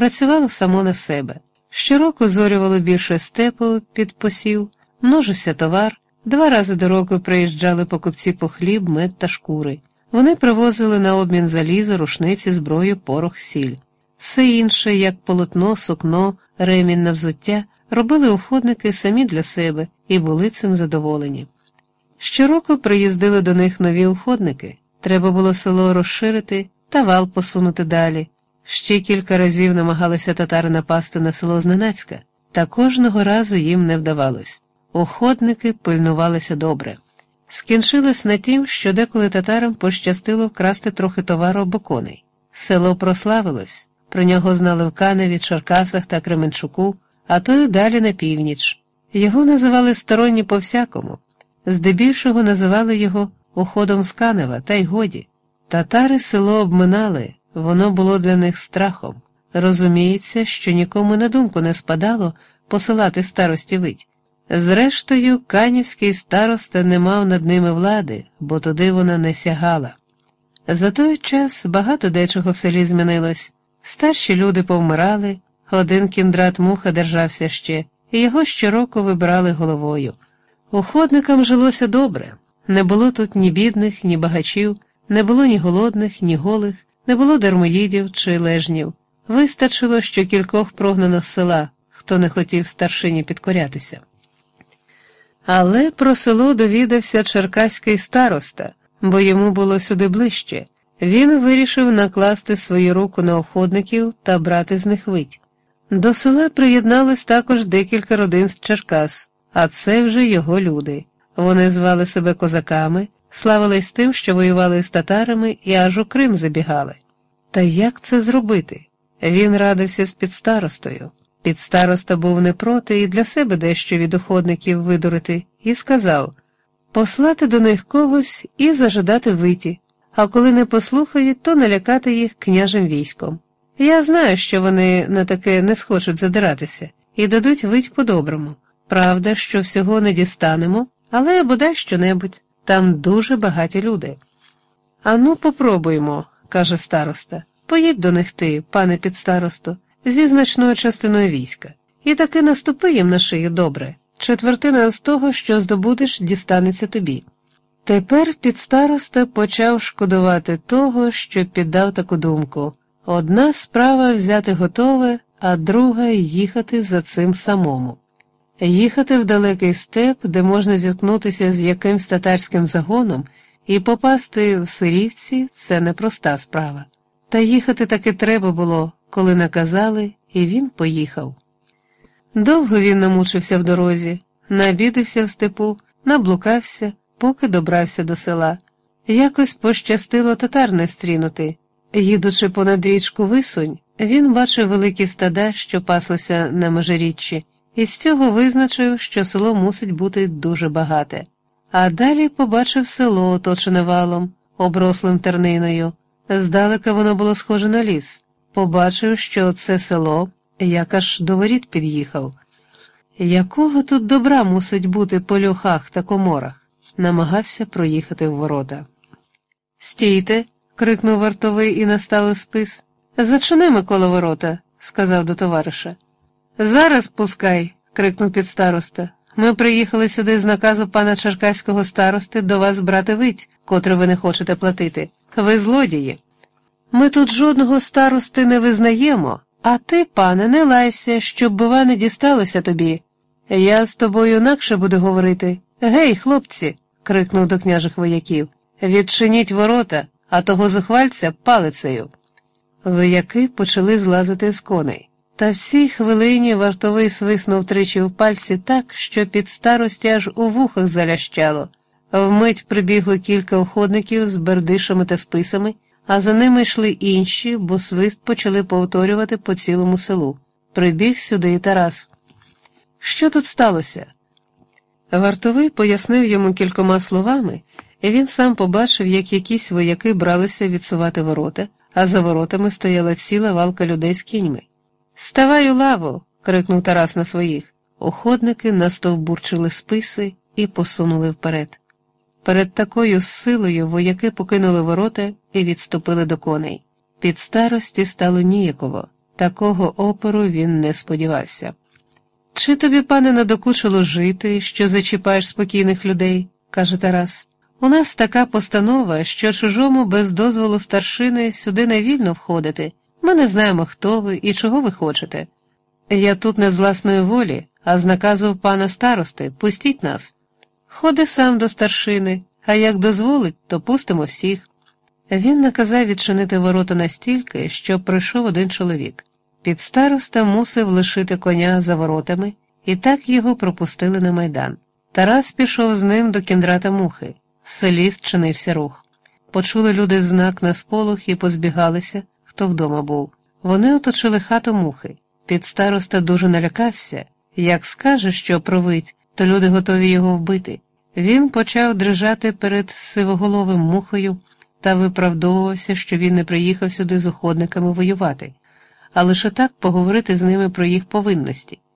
працювало само на себе. Щороку зорювало більше степу під посів, множився товар, два рази до року приїжджали покупці по хліб, мед та шкури. Вони привозили на обмін залізо, рушниці, зброю, порох, сіль. Все інше, як полотно, сукно, ремінь на взуття, робили уходники самі для себе і були цим задоволені. Щороку приїздили до них нові уходники, треба було село розширити та вал посунути далі. Ще кілька разів намагалися татари напасти на село зненацька, та кожного разу їм не вдавалось. Уходники пильнувалися добре. Скінчилось на тім, що деколи татарам пощастило вкрасти трохи товару або коней. Село прославилось, про нього знали в Каневі, Черкасах та Кременчуку, а то й далі на північ. Його називали сторонні по всякому, здебільшого називали його уходом з Канева, та й годі. Татари село обминали, воно було для них страхом. Розуміється, що нікому на думку не спадало посилати старості вить. Зрештою, канівський староста не мав над ними влади, бо туди вона не сягала. За той час багато дечого в селі змінилось. Старші люди повмирали, один кіндрат муха держався ще, і його щороку вибрали головою. Уходникам жилося добре, не було тут ні бідних, ні багачів, не було ні голодних, ні голих, не було дармоїдів чи лежнів. Вистачило, що кількох прогнано з села, хто не хотів старшині підкорятися. Але про село довідався черкаський староста, бо йому було сюди ближче. Він вирішив накласти свою руку на охотників та брати з них вить. До села приєдналось також декілька родин з Черкас, а це вже його люди. Вони звали себе козаками, славились тим, що воювали з татарами і аж у Крим забігали. Та як це зробити? Він радився з підстаростою. Підстароста був не проти і для себе дещо від уходників видурити, і сказав послати до них когось і зажадати виті, а коли не послухають, то налякати їх княжим військом. Я знаю, що вони на таке не схочуть задиратися і дадуть вить по-доброму. Правда, що всього не дістанемо, але бодай що-небудь, там дуже багаті люди. Ану, попробуємо, каже староста. Поїдь до них ти, пане підстаросто, зі значною частиною війська, і таки наступи їм на шию добре. Четвертина з того, що здобудеш, дістанеться тобі. Тепер підстароста почав шкодувати того, що піддав таку думку одна справа взяти готове, а друга їхати за цим самому. Їхати в далекий степ, де можна зіткнутися з якимсь татарським загоном, і попасти в сирівці це непроста справа. Та їхати таки треба було, коли наказали, і він поїхав. Довго він намучився в дорозі, набідився в степу, наблукався, поки добрався до села. Якось пощастило татар не стрінути. Їдучи понад річку Висунь, він бачив великі стада, що паслися на межиріччі, і з цього визначив, що село мусить бути дуже багате. А далі побачив село, оточене валом, оброслим терниною. Здалека воно було схоже на ліс. Побачив, що це село, як аж до воріт під'їхав. Якого тут добра мусить бути по льохах та коморах? намагався проїхати в ворота. Стійте. крикнув вартовий і наставив спис. Зачини Микола ворота, сказав до товариша. Зараз пускай, крикнув підстароста. Ми приїхали сюди з наказу пана черкаського старости до вас брати вить, котру ви не хочете платити. Ви злодії. Ми тут жодного старости не визнаємо, а ти, пане, не лайся, щоб, бува, не дісталося тобі. Я з тобою інакше буду говорити. Гей, хлопці, крикнув до княжих вояків. Відчиніть ворота, а того зухвальця палицею. Вояки почали злазити з коней. Та в цій хвилині вартовий свиснув тричі в пальці так, що під старості аж у вухах залящало. Вмить прибігло кілька охотників з бердишами та списами, а за ними йшли інші, бо свист почали повторювати по цілому селу. Прибіг сюди і Тарас. Що тут сталося? Вартовий пояснив йому кількома словами, і він сам побачив, як якісь вояки бралися відсувати ворота, а за воротами стояла ціла валка людей з кіньми. Ставай у лаву. крикнув Тарас на своїх. Уходники настовбурчили списи і посунули вперед. Перед такою силою вояки покинули ворота і відступили до коней. Під старості стало ніяково. Такого опору він не сподівався. Чи тобі, пане, надокучило жити, що зачіпаєш спокійних людей? каже Тарас. У нас така постанова, що чужому без дозволу старшини сюди не вільно входити. Ми не знаємо, хто ви і чого ви хочете. Я тут не з власної волі, а з наказу пана старости пустіть нас. Ходи сам до старшини, а як дозволить, то пустимо всіх. Він наказав відчинити ворота настільки, щоб прийшов один чоловік. Підстароста мусив лишити коня за воротами, і так його пропустили на майдан. Тарас пішов з ним до кіндрата мухи. В селі зчинився рух. Почули люди знак на сполох і позбігалися, хто вдома був. Вони оточили хату мухи. Підстароста дуже налякався. Як скаже, що провить, то люди готові його вбити. Він почав дрижати перед сивоголовим мухою та виправдовувався, що він не приїхав сюди з уходниками воювати, а лише так поговорити з ними про їх повинності.